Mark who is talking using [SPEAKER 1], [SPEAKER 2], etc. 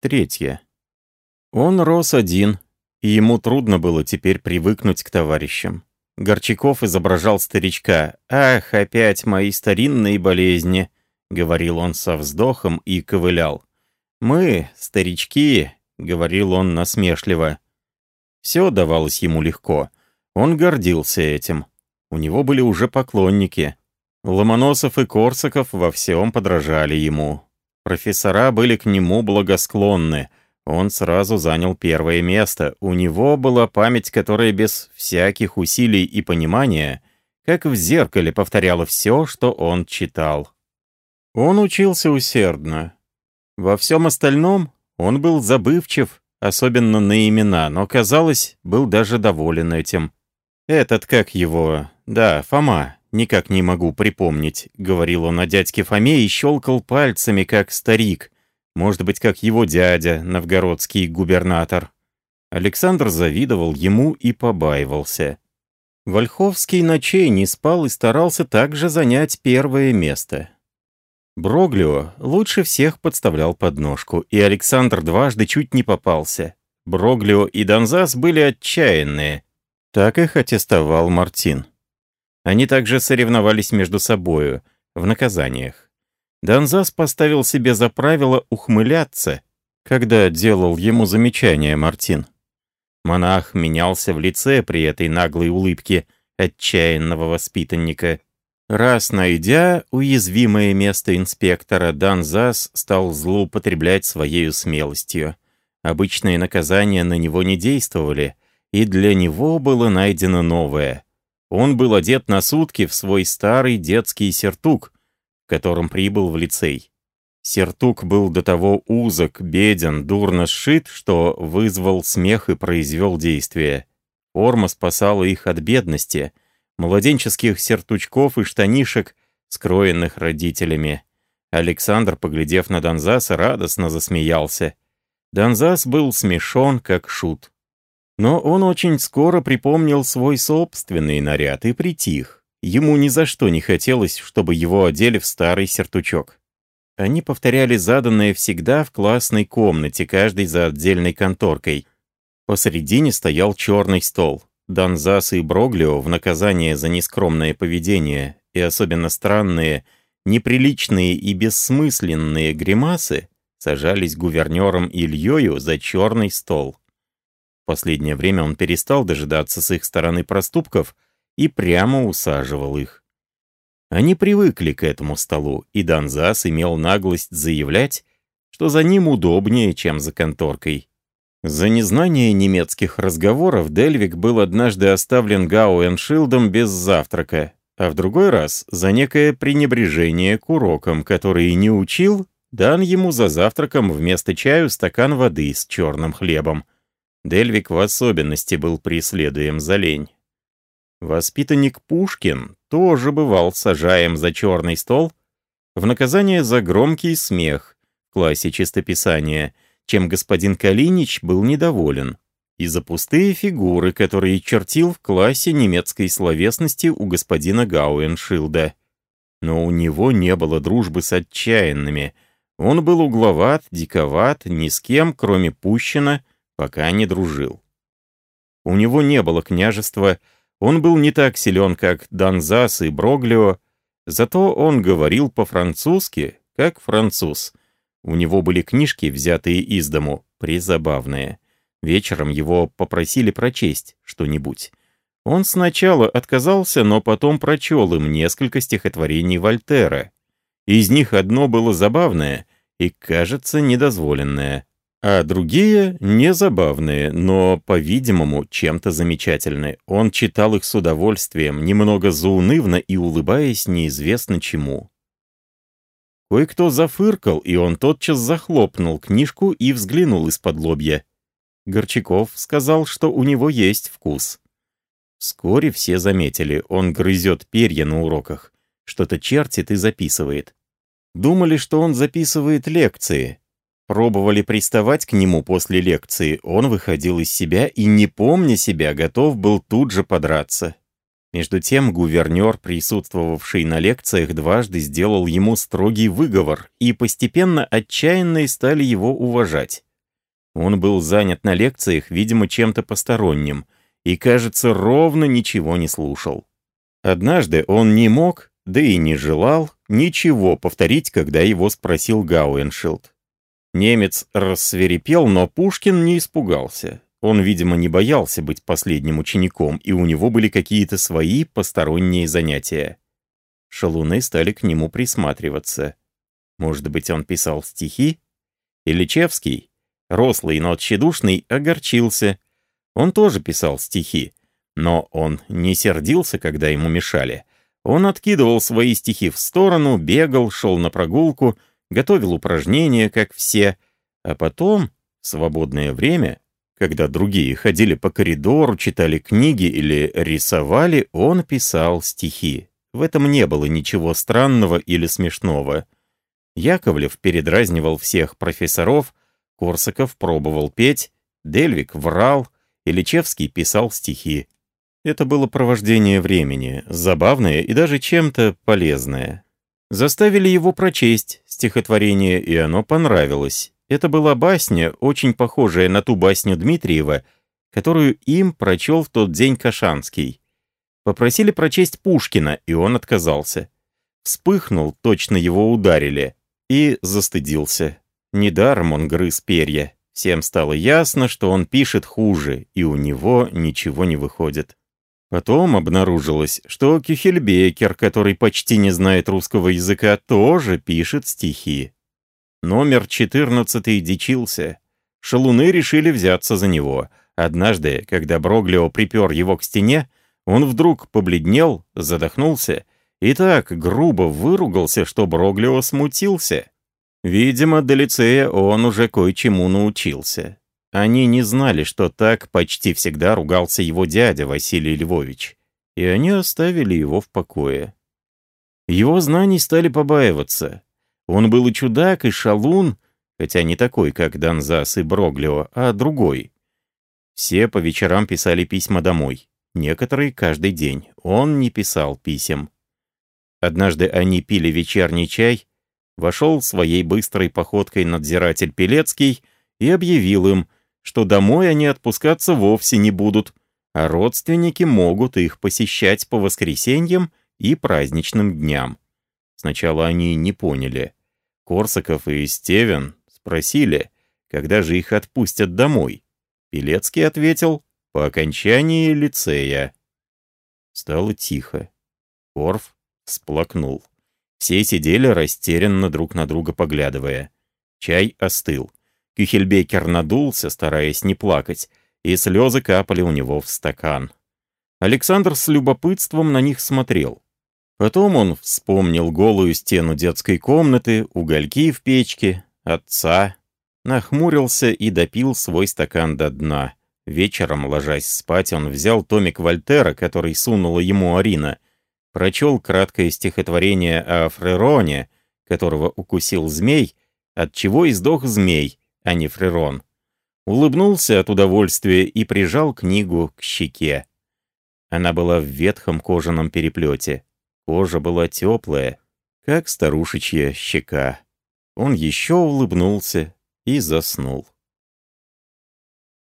[SPEAKER 1] Третье. Он рос один, и ему трудно было теперь привыкнуть к товарищам. Горчаков изображал старичка. «Ах, опять мои старинные болезни!» — говорил он со вздохом и ковылял. «Мы, старички», — говорил он насмешливо. Все давалось ему легко. Он гордился этим. У него были уже поклонники. Ломоносов и Корсаков во всем подражали ему. Профессора были к нему благосклонны. Он сразу занял первое место. У него была память, которая без всяких усилий и понимания, как в зеркале повторяла все, что он читал. Он учился усердно. Во всем остальном он был забывчив, особенно на имена, но, казалось, был даже доволен этим. Этот, как его, да, Фома, никак не могу припомнить», — говорил он о дядьке Фоме и щелкал пальцами, как старик, может быть, как его дядя, новгородский губернатор. Александр завидовал ему и побаивался. Вольховский ночей не спал и старался также занять первое место. Броглио лучше всех подставлял подножку, и Александр дважды чуть не попался. Броглио и Донзас были отчаянные. Так их аттестовал Мартин. Они также соревновались между собою в наказаниях. Донзас поставил себе за правило ухмыляться, когда делал ему замечание Мартин. Монах менялся в лице при этой наглой улыбке отчаянного воспитанника. Раз найдя уязвимое место инспектора, Данзас стал злоупотреблять своей смелостью. Обычные наказания на него не действовали, и для него было найдено новое — он был одет на сутки в свой старый детский сертук, в котором прибыл в лицей. Сертук был до того узок, беден, дурно сшит, что вызвал смех и произвел действие. Форма спасала их от бедности, младенческих сертучков и штанишек, скроенных родителями. Александр, поглядев на Донзаса, радостно засмеялся. Донзас был смешон, как шут. Но он очень скоро припомнил свой собственный наряд и притих. Ему ни за что не хотелось, чтобы его одели в старый сертучок. Они повторяли заданное всегда в классной комнате, каждый за отдельной конторкой. Посередине стоял черный стол. Донзас и Броглио в наказание за нескромное поведение и особенно странные, неприличные и бессмысленные гримасы сажались гувернером Ильёю за черный стол последнее время он перестал дожидаться с их стороны проступков и прямо усаживал их. Они привыкли к этому столу, и Донзас имел наглость заявлять, что за ним удобнее, чем за конторкой. За незнание немецких разговоров Дельвик был однажды оставлен Гауэншилдом без завтрака, а в другой раз за некое пренебрежение к урокам, которые не учил, дан ему за завтраком вместо чаю стакан воды с черным хлебом — Дельвик в особенности был преследуем за лень. Воспитанник Пушкин тоже бывал сажаем за черный стол в наказание за громкий смех в классе чистописания, чем господин Калинич был недоволен, и за пустые фигуры, которые чертил в классе немецкой словесности у господина Гауэншилда. Но у него не было дружбы с отчаянными. Он был угловат, диковат, ни с кем, кроме Пущина, пока не дружил. У него не было княжества, он был не так силен, как Донзас и Броглио, зато он говорил по-французски, как француз. У него были книжки, взятые из дому, призабавные. Вечером его попросили прочесть что-нибудь. Он сначала отказался, но потом прочел им несколько стихотворений Вольтера. Из них одно было забавное и, кажется, недозволенное а другие незабавные, но, по-видимому, чем-то замечательные. Он читал их с удовольствием, немного заунывно и улыбаясь неизвестно чему. Кое-кто зафыркал, и он тотчас захлопнул книжку и взглянул из-под лобья. Горчаков сказал, что у него есть вкус. Вскоре все заметили, он грызет перья на уроках, что-то чертит и записывает. Думали, что он записывает лекции, Пробовали приставать к нему после лекции, он выходил из себя и, не помня себя, готов был тут же подраться. Между тем гувернер, присутствовавший на лекциях, дважды сделал ему строгий выговор, и постепенно отчаянные стали его уважать. Он был занят на лекциях, видимо, чем-то посторонним, и, кажется, ровно ничего не слушал. Однажды он не мог, да и не желал, ничего повторить, когда его спросил Гауэншилд. Немец рассверепел, но Пушкин не испугался. Он, видимо, не боялся быть последним учеником, и у него были какие-то свои посторонние занятия. Шалуны стали к нему присматриваться. Может быть, он писал стихи? Ильичевский, рослый, но тщедушный, огорчился. Он тоже писал стихи, но он не сердился, когда ему мешали. Он откидывал свои стихи в сторону, бегал, шел на прогулку, готовил упражнения, как все, а потом, в свободное время, когда другие ходили по коридору, читали книги или рисовали, он писал стихи. В этом не было ничего странного или смешного. Яковлев передразнивал всех профессоров, Корсаков пробовал петь, Дельвик врал, Ильичевский писал стихи. Это было провождение времени, забавное и даже чем-то полезное. Заставили его прочесть стихотворение, и оно понравилось. Это была басня, очень похожая на ту басню Дмитриева, которую им прочел в тот день Кашанский. Попросили прочесть Пушкина, и он отказался. Вспыхнул, точно его ударили, и застыдился. Недаром он грыз перья. Всем стало ясно, что он пишет хуже, и у него ничего не выходит. Потом обнаружилось, что Кюхельбекер, который почти не знает русского языка, тоже пишет стихи. Номер 14 дичился. Шалуны решили взяться за него. Однажды, когда Броглио припер его к стене, он вдруг побледнел, задохнулся и так грубо выругался, что Броглио смутился. Видимо, до лицея он уже кое-чему научился. Они не знали, что так почти всегда ругался его дядя Василий Львович, и они оставили его в покое. Его знаний стали побаиваться. Он был и чудак, и шалун, хотя не такой, как Донзас и Броглио, а другой. Все по вечерам писали письма домой. Некоторые каждый день. Он не писал писем. Однажды они пили вечерний чай. Вошел своей быстрой походкой надзиратель Пелецкий и объявил им, что домой они отпускаться вовсе не будут, а родственники могут их посещать по воскресеньям и праздничным дням. Сначала они не поняли. Корсаков и Стевен спросили, когда же их отпустят домой. Пелецкий ответил, по окончании лицея. Стало тихо. Корф сплакнул. Все сидели растерянно друг на друга поглядывая. Чай остыл. Кюхельбекер надулся, стараясь не плакать, и слезы капали у него в стакан. Александр с любопытством на них смотрел. Потом он вспомнил голую стену детской комнаты, угольки в печке, отца, нахмурился и допил свой стакан до дна. Вечером, ложась спать, он взял томик Вольтера, который сунула ему Арина, прочел краткое стихотворение о Фрероне, которого укусил змей, от чего и сдох змей, а не Фрерон. Улыбнулся от удовольствия и прижал книгу к щеке. Она была в ветхом кожаном переплете. Кожа была теплая, как старушечья щека. Он еще улыбнулся и заснул.